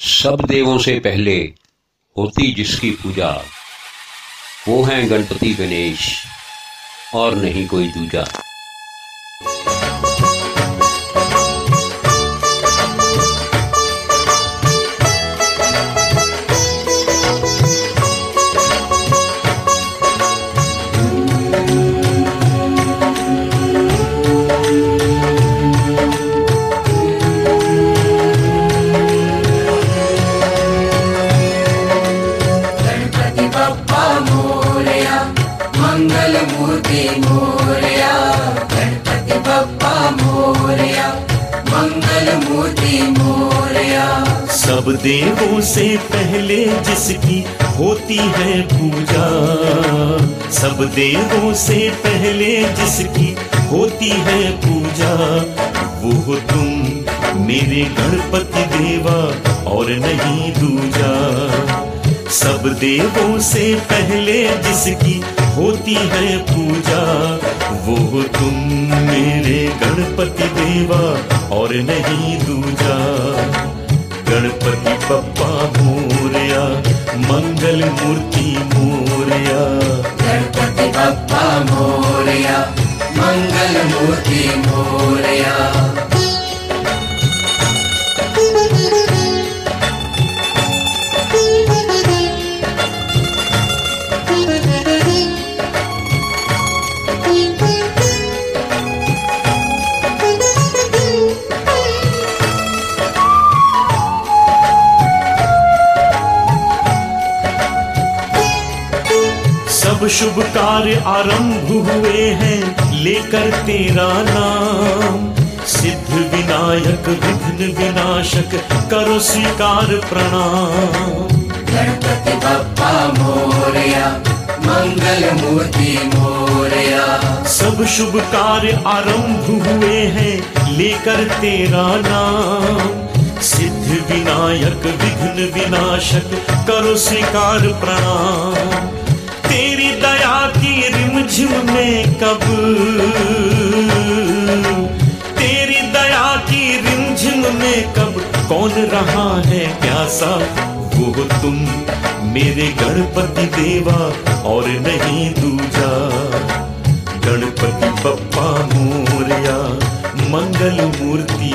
सब देवों से पहले होती जिसकी पूजा। वो हैं गणपति गणेश और नहीं कोई दूजा। मूर्ति मोरया, गणपति बप्पा मोरया, मंगल मूर्ति मोरया। सब देवों से पहले जिसकी होती है पूजा, सब देवों से पहले जिसकी होती है पूजा, वो तुम मेरे गणपति देवा और नहीं दूजा। सब देवों से पहले जिसकी होती है पूजा, वो तुम मेरे गणपति देवा और नहीं दूजा। गणपति पप्पा मोरिया, मंगल मूर्ति मोरिया। गणपति पप्पा मोरिया, मंगल मूर्ति मोरया। सब शुभ कार्य आरंभ हुए हैं लेकर तेरा नाम। सिद्ध विनायक विघ्न विनाशक करो स्वीकार प्रणाम। गणपति बप्पा मोरया मंगल मूर्ति मोरया। सब शुभ कार्य आरंभ हुए हैं लेकर तेरा नाम। सिद्ध विनायक विघ्न विनाशक करो स्वीकार प्रणाम। रिमझिम में कब? तेरी दया की रिमझिम में कब? कौन रहा है प्यासा? वो तुम मेरे गणपति देवा और नहीं दूजा। गणपति पप्पा मोरिया, मंगल मूर्ति